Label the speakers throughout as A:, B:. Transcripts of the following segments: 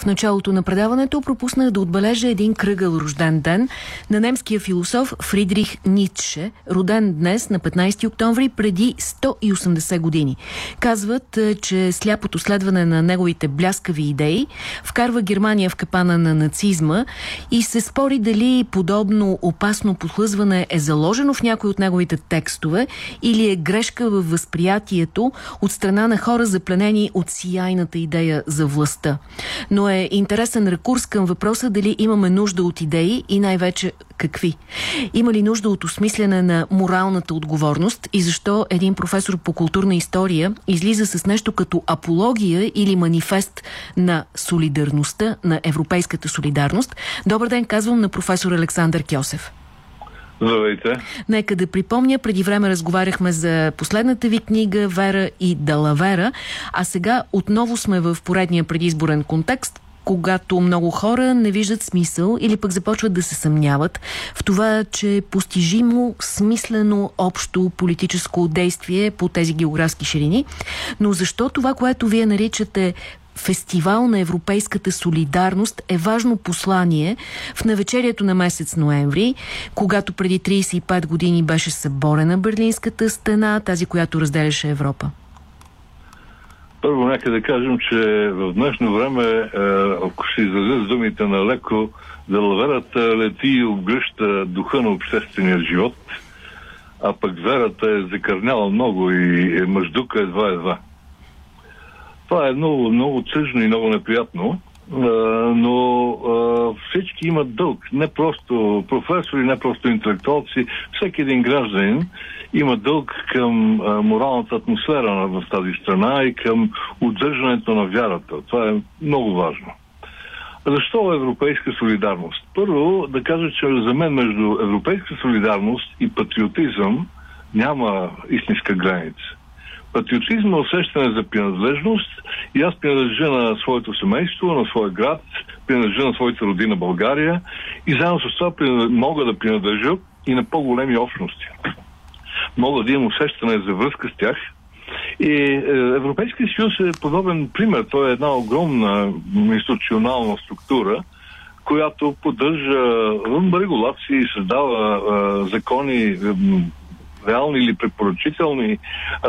A: В началото на предаването пропуснах да отбележа един кръгъл рожден ден на немския философ Фридрих Ницше, роден днес на 15 октомври преди 180 години. Казват, е, че сляпото следване на неговите бляскави идеи вкарва Германия в капана на нацизма и се спори дали подобно опасно подхлъзване е заложено в някой от неговите текстове или е грешка във възприятието от страна на хора запленени от сияйната идея за властта. Но е интересен рекурс към въпроса дали имаме нужда от идеи и най-вече какви. Има ли нужда от осмислене на моралната отговорност и защо един професор по културна история излиза с нещо като апология или манифест на солидарността, на европейската солидарност? Добър ден, казвам на професор Александър Кьосев.
B: Здравейте.
A: Нека да припомня, преди време разговаряхме за последната ви книга Вера и Далавера, а сега отново сме в поредния предизборен контекст, когато много хора не виждат смисъл или пък започват да се съмняват в това, че е постижимо, смислено, общо политическо действие по тези географски ширини. Но защо това, което вие наричате фестивал на европейската солидарност е важно послание в навечерието на месец ноември, когато преди 35 години беше съборена Берлинската стена, тази, която разделяше Европа?
B: Първо нека да кажем, че в днешно време, е, ако се изразя с думите на леко, далаверата лети и обгръща духа на обществения живот, а пък верата е закърняла много и е мъждука едва-едва. Това е много, много тъжно и много неприятно, но всички имат дълг. Не просто професори, не просто интелектуалци, всеки един гражданин има дълг към моралната атмосфера в тази страна и към удържането на вярата. Това е много важно. Защо европейска солидарност? Първо да кажа, че за мен между европейска солидарност и патриотизъм няма истинска граница. Патриотизм е усещане за принадлежност и аз принадлежа на своето семейство, на своя град, принадлежа на своята родина България и заедно с това мога да принадлежа и на по-големи общности. Мога да имам усещане за връзка с тях. И е, Европейския съюз е подобен пример. Той е една огромна институционална структура, която поддържа регулации, създава е, закони, реални или препоръчителни,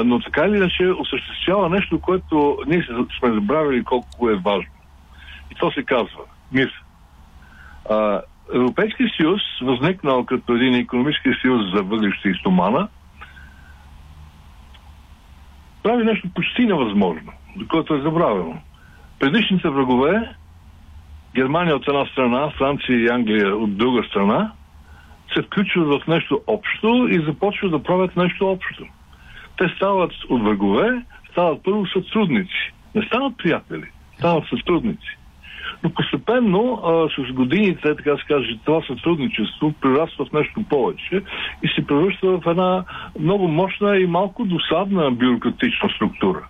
B: но така или иначе осъществява нещо, което ние сме забравили колко е важно. И то се казва мир. А, Европейския съюз, възникнал като един економически съюз за въглища и стомана, прави нещо почти невъзможно, което е забравено. Предишните врагове, Германия от една страна, Франция и Англия от друга страна, се включват в нещо общо и започват да правят нещо общо. Те стават от врагове, стават първо сътрудници. Не стават приятели, стават сътрудници. Но постепенно, а, с годините, така се каже, това сътрудничество прераства в нещо повече и се превръща в една много мощна и малко досадна бюрократична структура.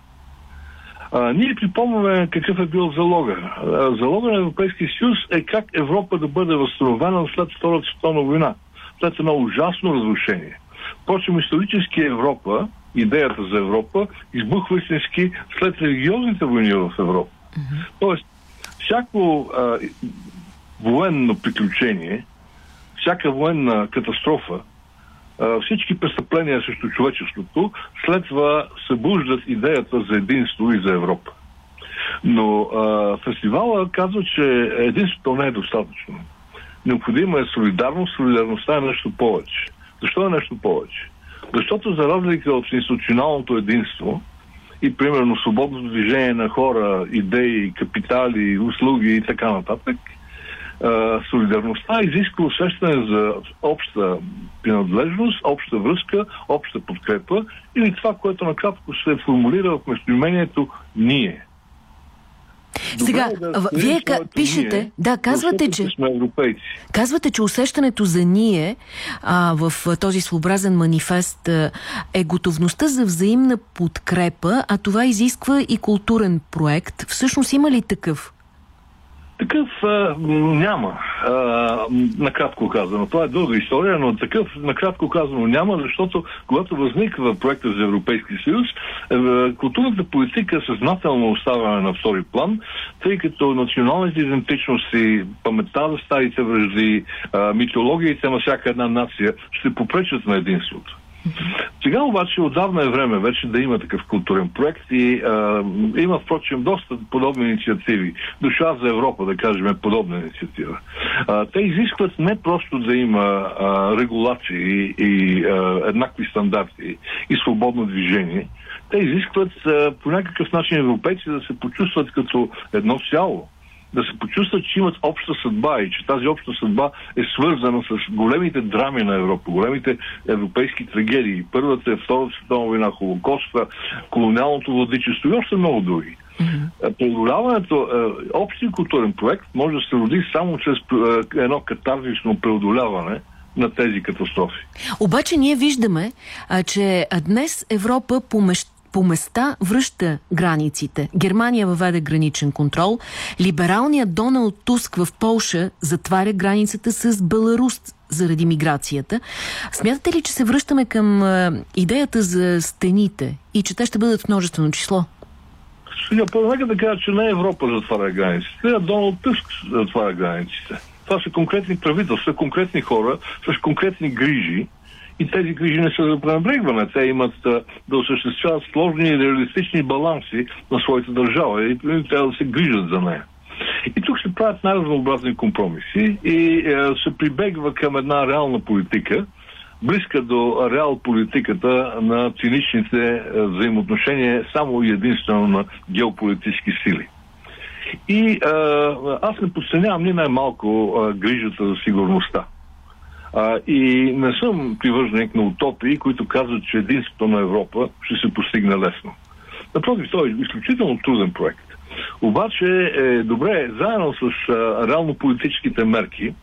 B: А, ние припомняме какъв е бил залога. А, залога на Европейския съюз е как Европа да бъде възстановена след Втората световна война след едно ужасно разрушение. Впрочем, исторически Европа, идеята за Европа, избухва истински след религиозните войни в Европа. Mm-hmm. Тоест, всяко а, военно приключение, всяка военна катастрофа, а, всички престъпления срещу човечеството следва събуждат идеята за единство и за Европа. Но а, фестивала казва, че единството не е достатъчно. Необходима е солидарност. Солидарността е нещо повече. Защо е нещо повече? Защото за разлика от институционалното единство и примерно свободното движение на хора, идеи, капитали, услуги и така нататък, солидарността изисква усещане за обща принадлежност, обща връзка, обща подкрепа или това, което накратко се формулира в местоимението ние.
A: Сега, да вие ка, пишете, ние, да, казвате, че
B: сме европейци.
A: казвате, че усещането за ние а, в този своеобразен манифест а, е готовността за взаимна подкрепа, а това изисква и културен проект. Всъщност има ли такъв?
B: Такъв а, няма, а, накратко казано. Това е дълга история, но такъв накратко казано няма, защото когато възниква проекта за Европейски съюз, е, културната политика съзнателно оставяне на втори план, тъй като националните идентичности, паметта за старите връжди, митологиите на всяка една нация ще попречат на единството. Сега обаче отдавна е време вече да има такъв културен проект и а, има впрочем доста подобни инициативи. Душа за Европа, да кажем, е подобна инициатива. А, те изискват не просто да има а, регулации и а, еднакви стандарти и свободно движение, те изискват а, по някакъв начин европейци да се почувстват като едно цяло да се почувстват, че имат обща съдба и че тази обща съдба е свързана с големите драми на Европа, големите европейски трагедии. Първата е Втората световна война, Холокоста, колониалното владичество и още много други. Mm-hmm. Преодоляването, е, общия културен проект може да се роди само чрез е, едно катарзично преодоляване на тези катастрофи.
A: Обаче ние виждаме, а, че днес Европа помещ по места връща границите. Германия въведе граничен контрол. Либералният Доналд Туск в Полша затваря границата с Беларус заради миграцията. Смятате ли, че се връщаме към идеята за стените и че те ще бъдат в множествено число?
B: Сега, първо, нека да кажа, че не Европа затваря границите, а Доналд Туск затваря границите. Това са конкретни правителства, конкретни хора с конкретни грижи, и тези грижи не са за пренебрегване. Те имат да осъществяват сложни и реалистични баланси на своята държава и трябва да се грижат за нея. И тук се правят най-разнообразни компромиси и е, се прибегва към една реална политика, близка до реал политиката на циничните е, взаимоотношения само и единствено на геополитически сили. И е, аз не подценявам ни най-малко е, грижата за сигурността. А, и не съм привърженик на утопии, които казват, че единството на Европа ще се постигне лесно. Напротив, той е изключително труден проект. Обаче е добре, заедно с а, реално политическите мерки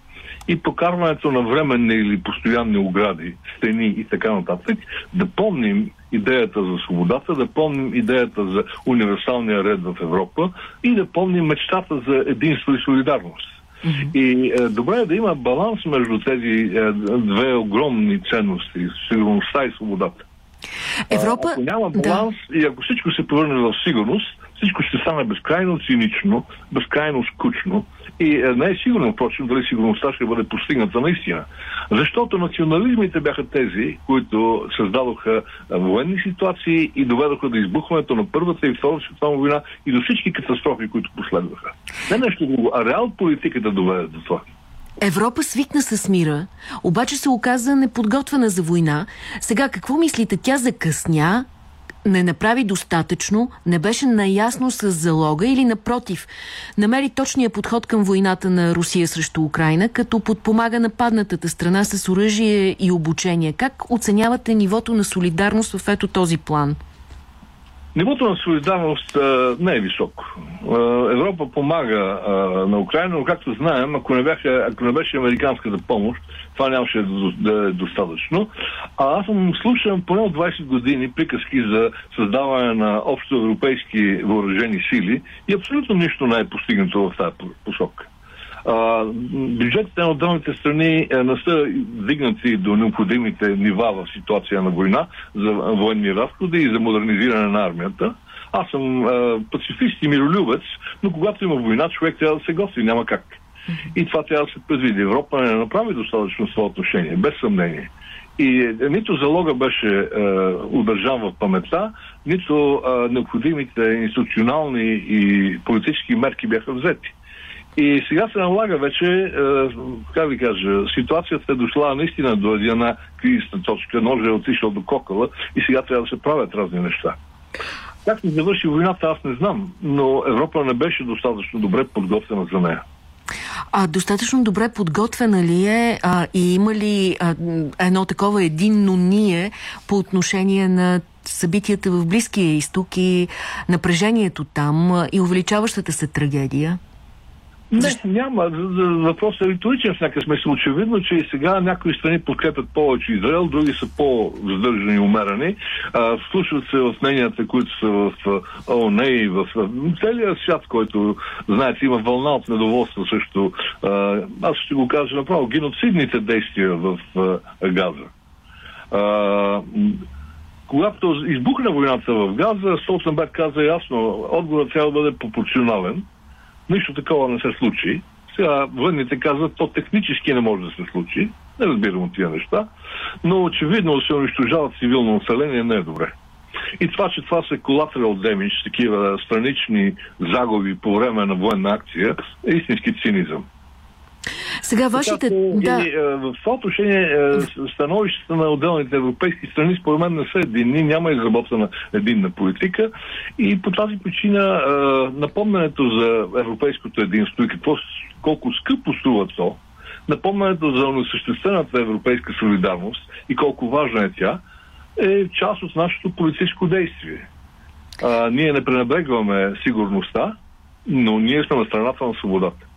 B: и покарването на временни или постоянни огради, стени и така нататък, да помним идеята за свободата, да помним идеята за универсалния ред в Европа и да помним мечтата за единство и солидарност. Mm-hmm. И е, добре е да има баланс между тези е, две огромни ценности сигурността и свободата.
A: Европа...
B: Ако няма баланс да. и ако всичко се превърне в сигурност, всичко ще стане безкрайно цинично, безкрайно скучно и е, не е сигурно, впрочем, дали сигурността ще бъде постигната наистина. Защото национализмите бяха тези, които създадоха е, военни ситуации и доведоха до избухването на Първата и Втората световна война и до всички катастрофи, които последваха. Не нещо друго, а реал политиката доведе до това.
A: Европа свикна с мира, обаче се оказа неподготвена за война. Сега какво мислите? Тя закъсня не направи достатъчно, не беше наясно с залога или напротив, намери точния подход към войната на Русия срещу Украина, като подпомага нападнатата страна с оръжие и обучение. Как оценявате нивото на солидарност в ето този план?
B: Нивото на солидарност а, не е високо. А, Европа помага а, на Украина, но както знаем, ако не, бяха, ако не беше американската помощ, това нямаше да е достатъчно. А аз съм слушан поне от 20 години приказки за създаване на общо европейски въоръжени сили и абсолютно нищо не е постигнато в тази посока. Бюджетите на отделните страни е, не са дигнати до необходимите нива в ситуация на война за военни разходи и за модернизиране на армията. Аз съм а, пацифист и миролюбец, но когато има война, човек трябва да се готви, няма как. И това трябва да се предвиди. Европа не направи достатъчно това отношение, без съмнение. И нито залога беше е, удържан в паметта, нито е, необходимите институционални и политически мерки бяха взети. И сега се налага вече, е, как ви кажа, ситуацията е дошла наистина до една кризисна точка, ножа е отишъл до кокала и сега трябва да се правят разни неща. Как се завърши войната, аз не знам, но Европа не беше достатъчно добре подготвена за нея.
A: А достатъчно добре подготвена ли е а, и има ли а, едно такова единно ние по отношение на събитията в Близкия изток и напрежението там и увеличаващата се трагедия?
B: Не, няма. Въпросът е риторичен в някакъв смисъл. Очевидно, че и сега някои страни подкрепят повече Израел, други са по-задържани и умерени. Слушат се в мненията, които са в ООН и в целия свят, който, знаете, има вълна от недоволство също. А, аз ще го кажа направо. Геноцидните действия в Газа. А, когато избухна войната в Газа, Столтенберг каза ясно, отговорът трябва да бъде пропорционален Нищо такова не се случи. Сега вънните казват, то технически не може да се случи. Не разбирам от тия неща. Но очевидно да се унищожава цивилно население не е добре. И това, че това са collateral damage, такива странични загуби по време на военна акция, е истински цинизъм.
A: Сега вашите... да.
B: И, в това отношение становищата на отделните европейски страни според мен не са единни, няма изработена единна политика и по тази причина напомнянето за европейското единство и какво, колко скъпо струва то, напомнянето за несъществената европейска солидарност и колко важна е тя, е част от нашето политическо действие. А, ние не пренебрегваме сигурността, но ние сме на страната на свободата.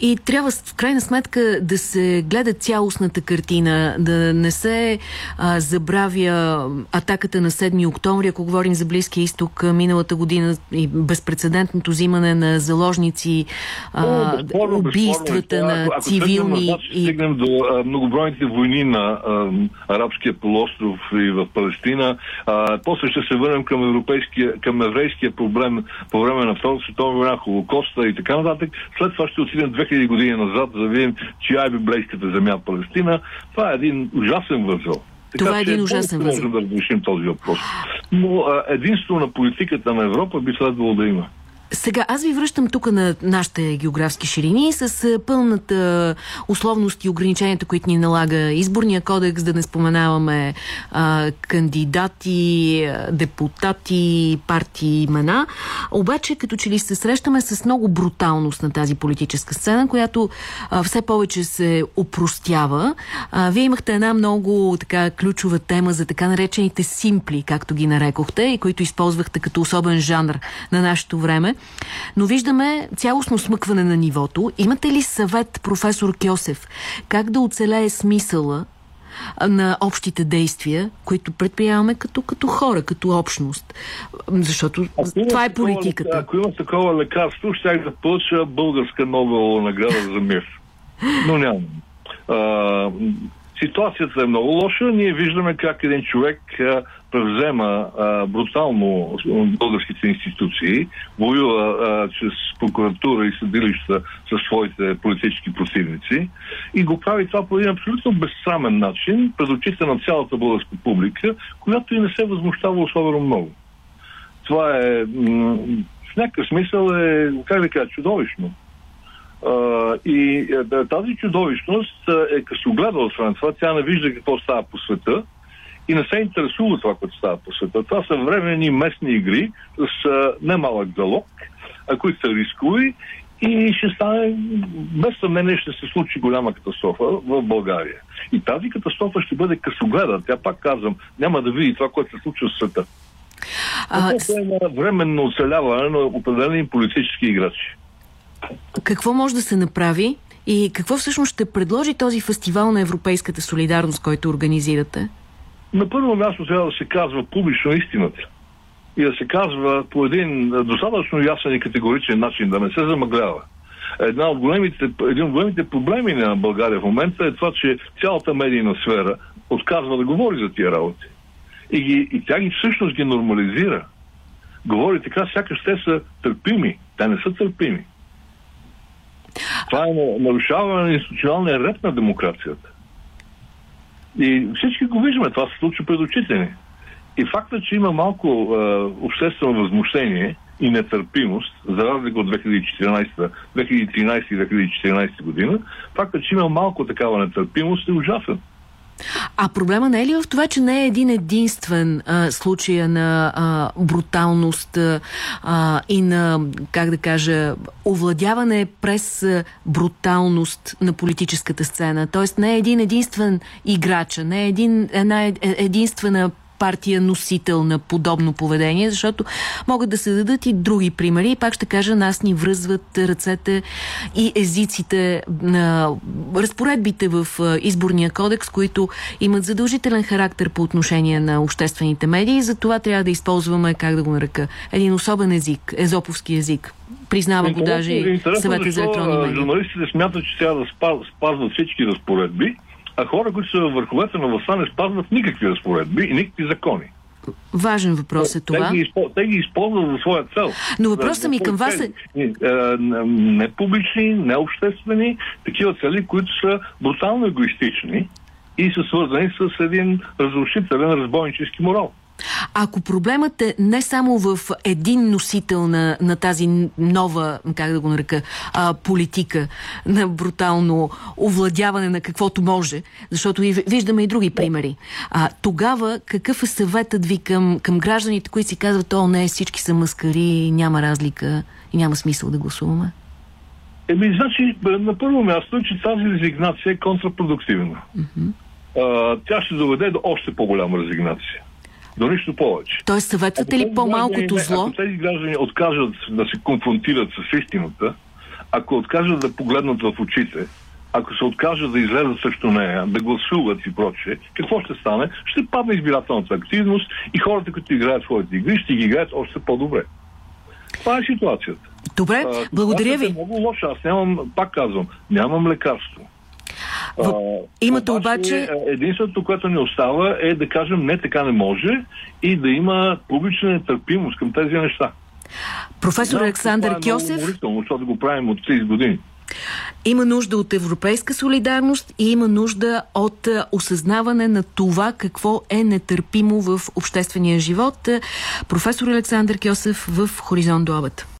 A: И трябва в крайна сметка да се гледа цялостната картина, да не се а, забравя атаката на 7 октомври, ако говорим за Близкия изток миналата година и безпрецедентното взимане на заложници, а, О, безспорно, убийствата безспорно. на ако, цивилни...
B: Ако и... стигнем до а, многобройните войни на а, арабския полуостров и в Палестина, а, после ще се върнем към, европейския, към еврейския проблем по време на Втората световна война, Холокоста и така нататък. След това ще отидем 2000 години назад, за да видим, чия е библейската земя Палестина. Това е един ужасен възел.
A: Така, Това е един ужасен възел.
B: Можем да решим този въпрос. Но единство на политиката на Европа би следвало да има.
A: Сега, аз ви връщам тук на нашите географски ширини с пълната условност и ограниченията, които ни налага изборния кодекс, да не споменаваме а, кандидати, депутати, партии, имена. Обаче, като че ли се срещаме с много бруталност на тази политическа сцена, която а, все повече се опростява. А, вие имахте една много така ключова тема за така наречените симпли, както ги нарекохте, и които използвахте като особен жанр на нашето време. Но виждаме цялостно смъкване на нивото. Имате ли съвет, професор Кьосев, как да оцелее смисъла на общите действия, които предприемаме като, като хора, като общност. Защото това е политиката.
B: Такова, ако има такова лекарство, ще да получа българска Нобелова награда за мир. Но нямам. Ситуацията е много лоша. Ние виждаме как един човек превзема а, брутално българските институции, воюва а, чрез прокуратура и съдилища със своите политически противници и го прави това по един абсолютно безсрамен начин пред очите на цялата българска публика, която и не се възмущава особено много. Това е в някакъв смисъл е, как да кажа, чудовищно и е, тази чудовищност е късогледа от страна това. Тя не вижда какво става по света и не се интересува това, което става по света. Това са временни местни игри с немалък залог, които са рискови и ще стане, без съмнение ще се случи голяма катастрофа в България. И тази катастрофа ще бъде късогледа. Тя пак казвам, няма да види това, което се случва в света. А... Това е временно оцеляване на определени политически играчи.
A: Какво може да се направи и какво всъщност ще предложи този фестивал на европейската солидарност, който организирате?
B: На първо място трябва да се казва публично истината. И да се казва по един достатъчно ясен и категоричен начин, да не се замъглява. Една от големите, един от големите проблеми на България в момента е това, че цялата медийна сфера отказва да говори за тия работи. И, ги, и тя ги всъщност ги нормализира. Говори така, сякаш те са търпими. Те не са търпими. Това е нарушаване на институционалния ред на демокрацията. И всички го виждаме, това се случва пред очите ни. И факта, че има малко е, обществено възмущение и нетърпимост, за разлика от 2014, 2013 и 2014 година, факта, че има малко такава нетърпимост е ужасен.
A: А проблема не е ли в това, че не е един единствен а, случай на а, бруталност а, и на, как да кажа, овладяване през бруталност на политическата сцена? Тоест не е един единствен играч, не е един, една е, единствена партия носител на подобно поведение, защото могат да се дадат и други примери. И пак ще кажа, нас ни връзват ръцете и езиците на разпоредбите в изборния кодекс, които имат задължителен характер по отношение на обществените медии. За това трябва да използваме, как да го нарека, един особен език, езоповски език. Признава го даже и съвета за електронни медии.
B: Журналистите смятат, че трябва да спазват всички разпоредби, а хора, които са върховете на властта, не спазват никакви разпоредби и никакви закони.
A: Важен въпрос е това.
B: Те ги, те ги използват за своя цел.
A: Но въпросът ми към вас е...
B: Не публични, не обществени, такива цели, които са брутално егоистични и са свързани с един разрушителен, разбойнически морал.
A: Ако проблемът е не само в един носител на, на тази нова, как да го нарека, а, политика на брутално овладяване на каквото може, защото и виждаме и други примери, а, тогава какъв е съветът ви към, към гражданите, които си казват, о не, всички са маскари, няма разлика и няма смисъл да гласуваме?
B: Еми, значи, на първо място, че тази резигнация е контрапродуктивна. Mm -hmm. а, тя ще доведе до още по-голяма резигнация до нищо повече.
A: Тоест съветвате ли по-малкото зло?
B: Ако тези граждани откажат да се конфронтират с истината, ако откажат да погледнат в очите, ако се откажат да излезат срещу нея, да гласуват и прочее, какво ще стане? Ще падне избирателната активност и хората, които играят своите игри, ще ги играят още по-добре. Това е ситуацията.
A: Добре, а, благодаря ви.
B: Е много лошо. Аз нямам, пак казвам, нямам лекарство.
A: В... Имате обаче...
B: Е, единственото, което ни остава е да кажем не така не може и да има публична нетърпимост към тези неща.
A: Професор да, Александър е Кьосев...
B: защото го правим от 30 години.
A: Има нужда от европейска солидарност и има нужда от осъзнаване на това какво е нетърпимо в обществения живот. Професор Александър Кьосев в Хоризонт до обед.